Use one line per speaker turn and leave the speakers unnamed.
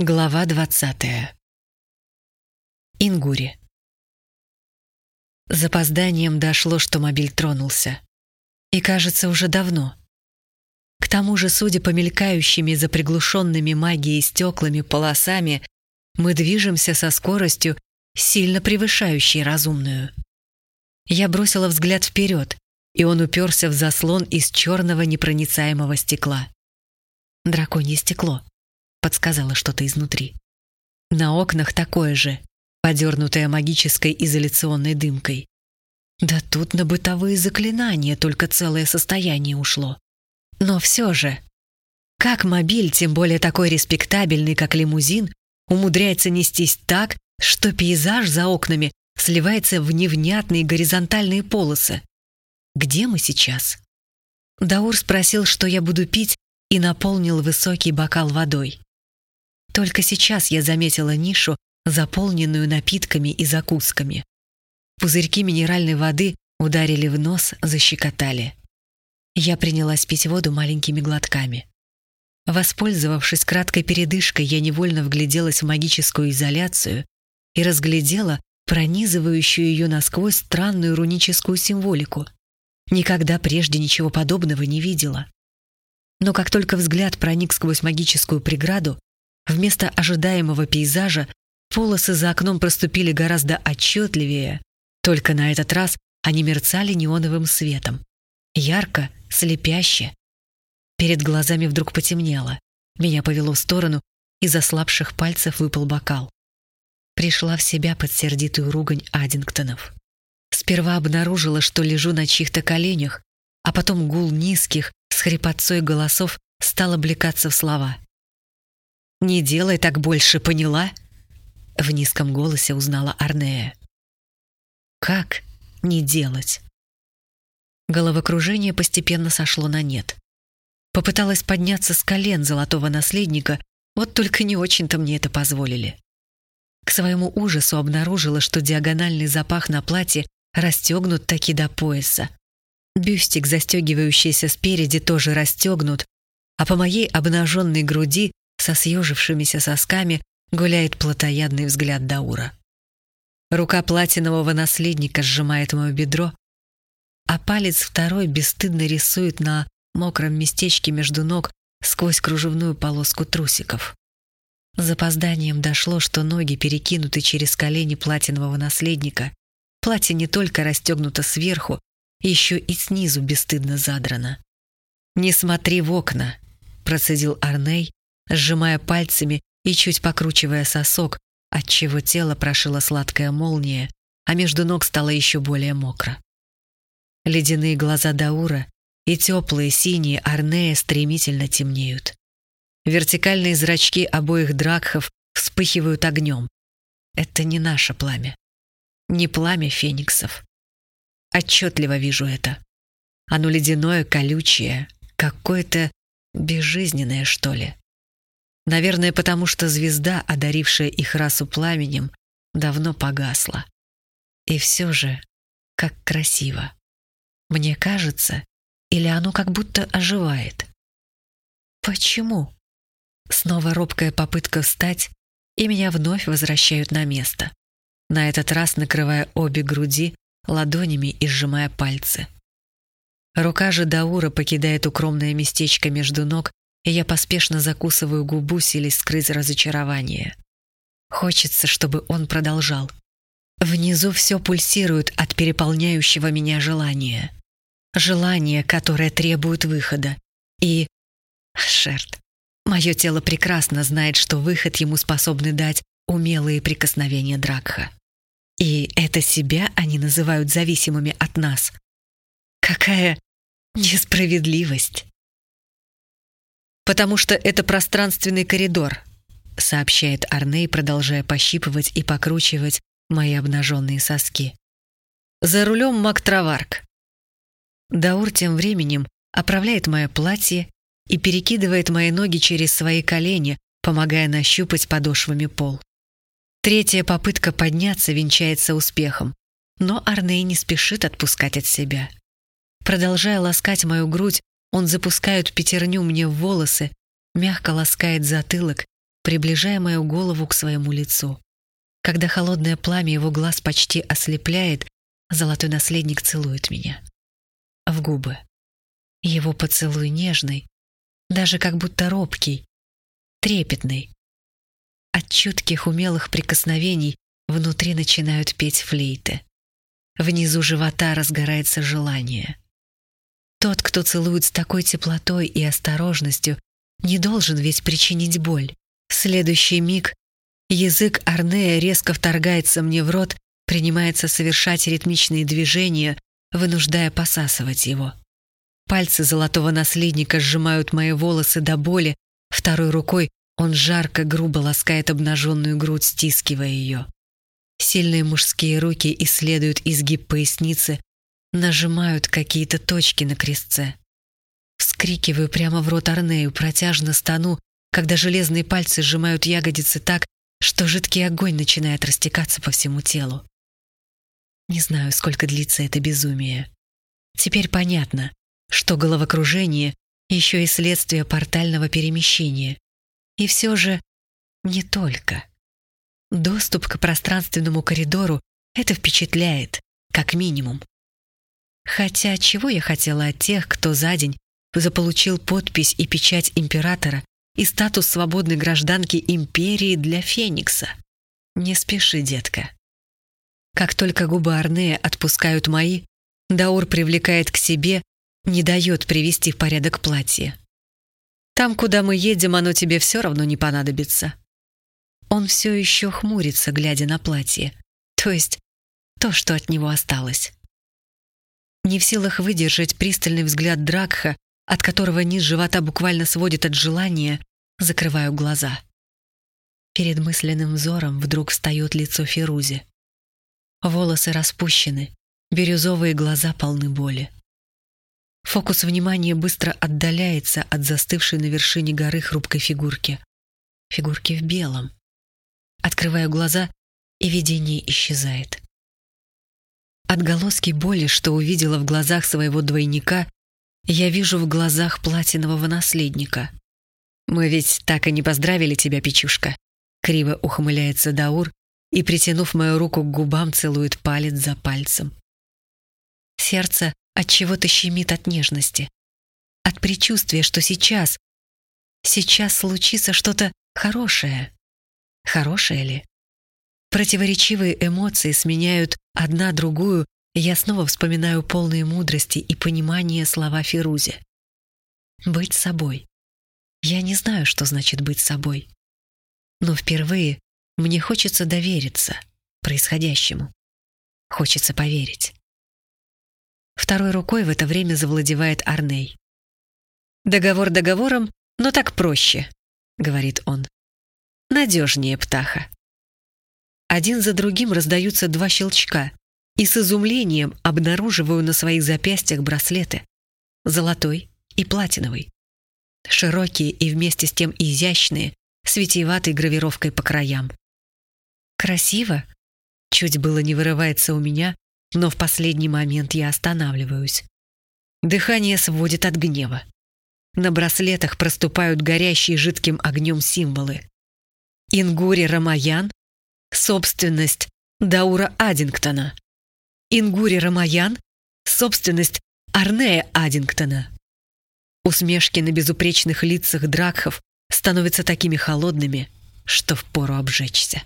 Глава двадцатая. Ингури. Запозданием дошло, что мобиль тронулся. И, кажется, уже давно. К тому же, судя по мелькающими за приглушенными магией стеклами полосами, мы движемся со скоростью, сильно превышающей разумную. Я бросила взгляд вперед, и он уперся в заслон из черного непроницаемого стекла. Драконье стекло подсказала что-то изнутри. На окнах такое же, подернутое магической изоляционной дымкой. Да тут на бытовые заклинания только целое состояние ушло. Но все же, как мобиль, тем более такой респектабельный, как лимузин, умудряется нестись так, что пейзаж за окнами сливается в невнятные горизонтальные полосы? Где мы сейчас? Даур спросил, что я буду пить, и наполнил высокий бокал водой. Только сейчас я заметила нишу, заполненную напитками и закусками. Пузырьки минеральной воды ударили в нос, защекотали. Я принялась пить воду маленькими глотками. Воспользовавшись краткой передышкой, я невольно вгляделась в магическую изоляцию и разглядела пронизывающую ее насквозь странную руническую символику. Никогда прежде ничего подобного не видела. Но как только взгляд проник сквозь магическую преграду, Вместо ожидаемого пейзажа полосы за окном проступили гораздо отчетливее, только на этот раз они мерцали неоновым светом. Ярко, слепяще. Перед глазами вдруг потемнело. Меня повело в сторону, из ослабших пальцев выпал бокал. Пришла в себя под сердитую ругань Аддингтонов. Сперва обнаружила, что лежу на чьих-то коленях, а потом гул низких, с хрипотцой голосов стал облекаться в слова. «Не делай так больше, поняла?» В низком голосе узнала Арнея. «Как не делать?» Головокружение постепенно сошло на нет. Попыталась подняться с колен золотого наследника, вот только не очень-то мне это позволили. К своему ужасу обнаружила, что диагональный запах на платье расстегнут таки до пояса. Бюстик, застегивающийся спереди, тоже расстегнут, а по моей обнаженной груди со съежившимися сосками гуляет плотоядный взгляд Даура. Рука платинового наследника сжимает мое бедро, а палец второй бесстыдно рисует на мокром местечке между ног сквозь кружевную полоску трусиков. Запозданием дошло, что ноги перекинуты через колени платинового наследника. Платье не только расстегнуто сверху, еще и снизу бесстыдно задрано. «Не смотри в окна», — процедил Арней, сжимая пальцами и чуть покручивая сосок, отчего тело прошила сладкая молния, а между ног стало еще более мокро. Ледяные глаза Даура и теплые синие Арнея стремительно темнеют. Вертикальные зрачки обоих дракхов вспыхивают огнем. Это не наше пламя. Не пламя фениксов. Отчетливо вижу это. Оно ледяное, колючее, какое-то безжизненное, что ли. Наверное, потому что звезда, одарившая их расу пламенем, давно погасла. И все же, как красиво. Мне кажется, или оно как будто оживает. Почему? Снова робкая попытка встать, и меня вновь возвращают на место. На этот раз накрывая обе груди ладонями и сжимая пальцы. Рука же Даура покидает укромное местечко между ног я поспешно закусываю губу, силясь скрыть разочарование. Хочется, чтобы он продолжал. Внизу все пульсирует от переполняющего меня желания. Желание, которое требует выхода. И... Шерт. Мое тело прекрасно знает, что выход ему способны дать умелые прикосновения Дракха. И это себя они называют зависимыми от нас. Какая несправедливость потому что это пространственный коридор», сообщает Арней, продолжая пощипывать и покручивать мои обнаженные соски. «За рулем Мактраварк». Даур тем временем оправляет мое платье и перекидывает мои ноги через свои колени, помогая нащупать подошвами пол. Третья попытка подняться венчается успехом, но Арней не спешит отпускать от себя. Продолжая ласкать мою грудь, он запускает пятерню мне в волосы, мягко ласкает затылок приближая мою голову к своему лицу. Когда холодное пламя его глаз почти ослепляет, золотой наследник целует меня. В губы. Его поцелуй нежный, даже как будто робкий, трепетный. От чутких умелых прикосновений внутри начинают петь флейты. Внизу живота разгорается желание. Тот, кто целует с такой теплотой и осторожностью, не должен ведь причинить боль. Следующий миг язык Арнея резко вторгается мне в рот, принимается совершать ритмичные движения, вынуждая посасывать его. Пальцы золотого наследника сжимают мои волосы до боли, второй рукой он жарко, грубо ласкает обнаженную грудь, стискивая ее. Сильные мужские руки исследуют изгиб поясницы, нажимают какие-то точки на крестце. Вскрикиваю прямо в рот Арнею, протяжно стану, когда железные пальцы сжимают ягодицы так, что жидкий огонь начинает растекаться по всему телу. Не знаю, сколько длится это безумие. Теперь понятно, что головокружение еще и следствие портального перемещения. И все же не только. Доступ к пространственному коридору — это впечатляет, как минимум. Хотя чего я хотела от тех, кто за день заполучил подпись и печать императора и статус свободной гражданки империи для Феникса? Не спеши, детка. Как только губы Арнея отпускают мои, Даур привлекает к себе, не дает привести в порядок платье. Там, куда мы едем, оно тебе все равно не понадобится. Он все еще хмурится, глядя на платье. То есть то, что от него осталось. Не в силах выдержать пристальный взгляд Дракха, от которого низ живота буквально сводит от желания, закрываю глаза. Перед мысленным взором вдруг встает лицо Ферузи. Волосы распущены, бирюзовые глаза полны боли. Фокус внимания быстро отдаляется от застывшей на вершине горы хрупкой фигурки. Фигурки в белом. Открываю глаза, и видение исчезает. Отголоски боли, что увидела в глазах своего двойника, я вижу в глазах платинового наследника. «Мы ведь так и не поздравили тебя, Печушка», — криво ухмыляется Даур и, притянув мою руку к губам, целует палец за пальцем. Сердце от чего-то щемит от нежности, от предчувствия, что сейчас, сейчас случится что-то хорошее. Хорошее ли? Противоречивые эмоции сменяют одна другую, я снова вспоминаю полные мудрости и понимания слова Фирузи. Быть собой. Я не знаю, что значит быть собой. Но впервые мне хочется довериться происходящему. Хочется поверить. Второй рукой в это время завладевает Арней. «Договор договором, но так проще», — говорит он. «Надежнее, птаха». Один за другим раздаются два щелчка, и с изумлением обнаруживаю на своих запястьях браслеты. Золотой и платиновый. Широкие и вместе с тем изящные, с витиеватой гравировкой по краям. Красиво? Чуть было не вырывается у меня, но в последний момент я останавливаюсь. Дыхание сводит от гнева. На браслетах проступают горящие жидким огнем символы. Ингури Рамаян собственность Даура Аддингтона. Ингури Рамаян — собственность Арнея Аддингтона. Усмешки на безупречных лицах дракхов становятся такими холодными, что впору обжечься.